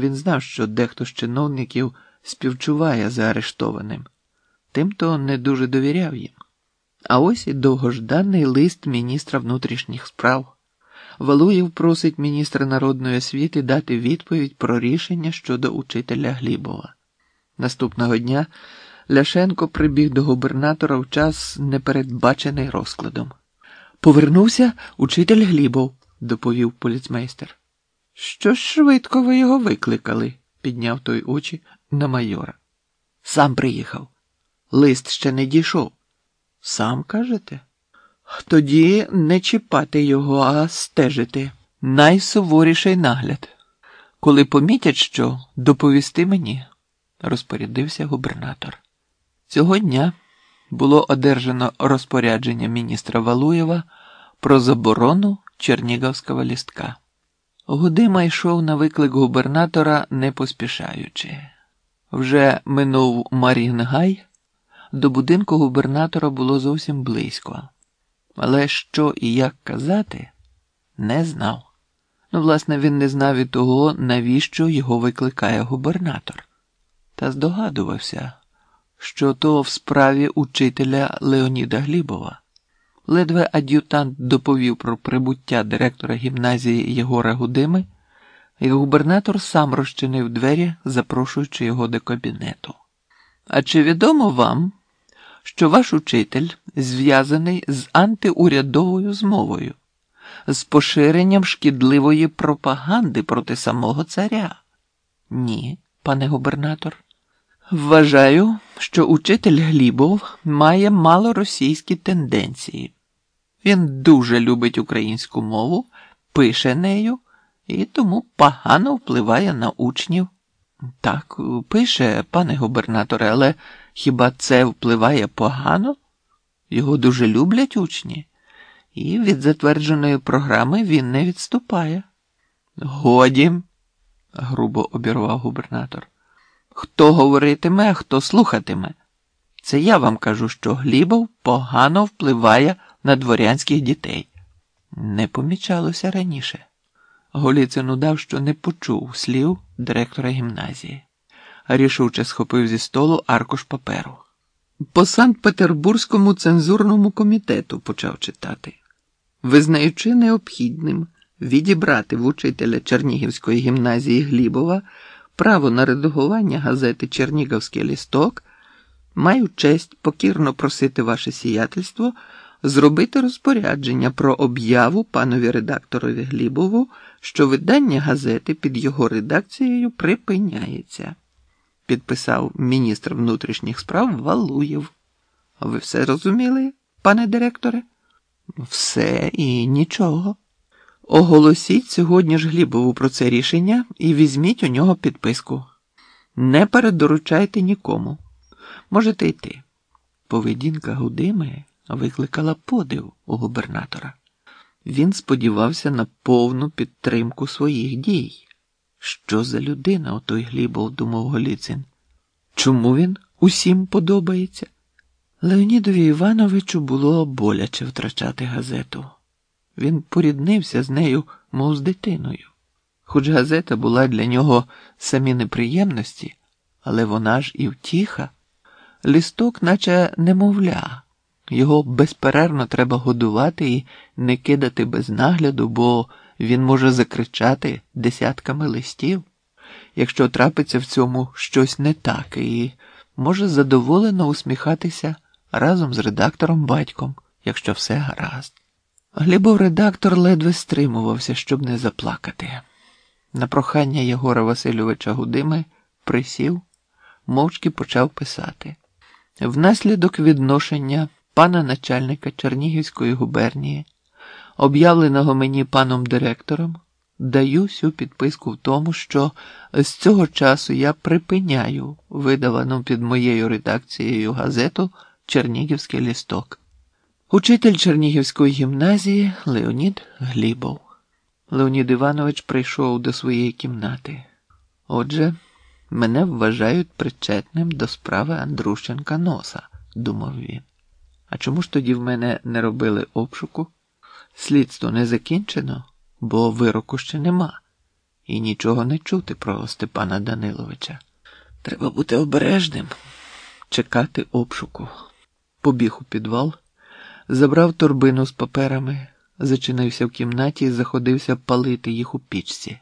Він знав, що дехто з чиновників співчуває заарештованим, тимто не дуже довіряв їм. А ось і довгожданий лист міністра внутрішніх справ. Валуєв просить міністра народної освіти дати відповідь про рішення щодо учителя Глібова. Наступного дня Ляшенко прибіг до губернатора в час непередбачений розкладом. Повернувся учитель Глібов, доповів поліцмейстер. Що ж швидко ви його викликали, підняв той очі на майора. Сам приїхав. Лист ще не дійшов. Сам кажете? Тоді не чіпати його, а стежити. Найсуворіший нагляд. Коли помітять що, доповісти мені, розпорядився губернатор. Цього дня було одержано розпорядження міністра Валуєва про заборону Чернігівського лістка. Гудима йшов на виклик губернатора, не поспішаючи. Вже минув Марінгай, до будинку губернатора було зовсім близько, але що і як казати, не знав. Ну, власне, він не знав і того, навіщо його викликає губернатор, та здогадувався, що то в справі учителя Леоніда Глібова. Ледве ад'ютант доповів про прибуття директора гімназії Єгора Гудими, і губернатор сам розчинив двері, запрошуючи його до кабінету. А чи відомо вам, що ваш учитель зв'язаний з антиурядовою змовою, з поширенням шкідливої пропаганди проти самого царя? Ні, пане губернатор. Вважаю, що учитель Глібов має малоросійські тенденції. Він дуже любить українську мову, пише нею і тому погано впливає на учнів. Так, пише, пане губернаторе, але хіба це впливає погано? Його дуже люблять учні, і від затвердженої програми він не відступає. Годі, грубо обірвав губернатор. Хто говоритиме, а хто слухатиме? Це я вам кажу, що Глібов погано впливає на дворянських дітей. Не помічалося раніше. Голіцин удав, що не почув слів директора гімназії. Рішуче схопив зі столу аркуш паперу. По Санкт-Петербурзькому цензурному комітету почав читати, визнаючи необхідним відібрати в учителя Чернігівської гімназії Глібова право на редагування газети Чернігівський лісток, маю честь покірно просити ваше сіятельство зробити розпорядження про об'яву панові редакторові Глібову, що видання газети під його редакцією припиняється, підписав міністр внутрішніх справ Валуєв. Ви все розуміли, пане директоре? Все і нічого. Оголосіть сьогодні ж Глібову про це рішення і візьміть у нього підписку. Не передоручайте нікому. Можете йти. Поведінка Гудими викликала подив у губернатора. Він сподівався на повну підтримку своїх дій. Що за людина отой Глібов, думав Голіцин. Чому він усім подобається? Леонідові Івановичу було боляче втрачати газету. Він поріднився з нею, мов з дитиною. Хоч газета була для нього самі неприємності, але вона ж і втіха. Лісток, наче немовля, його безперервно треба годувати і не кидати без нагляду, бо він може закричати десятками листів, якщо трапиться в цьому щось не так, і може задоволено усміхатися разом з редактором батьком, якщо все гаразд. Глібов редактор ледве стримувався, щоб не заплакати. На прохання Єгора Васильовича Гудими присів, мовчки почав писати. Внаслідок відношення пана начальника Чернігівської губернії, об'явленого мені паном директором, даю сю підписку в тому, що з цього часу я припиняю видавану під моєю редакцією газету Чернігівський лісток. Учитель Чернігівської гімназії Леонід Глібов. Леонід Іванович прийшов до своєї кімнати. Отже, мене вважають причетним до справи Андрущенка носа, думав він. А чому ж тоді в мене не робили обшуку? Слідство не закінчено, бо вироку ще нема. і нічого не чути про Степана Даниловича. Треба бути обережним, чекати обшуку. Побіг у підвал, забрав торбину з паперами, зачинився в кімнаті і заходився палити їх у пічці.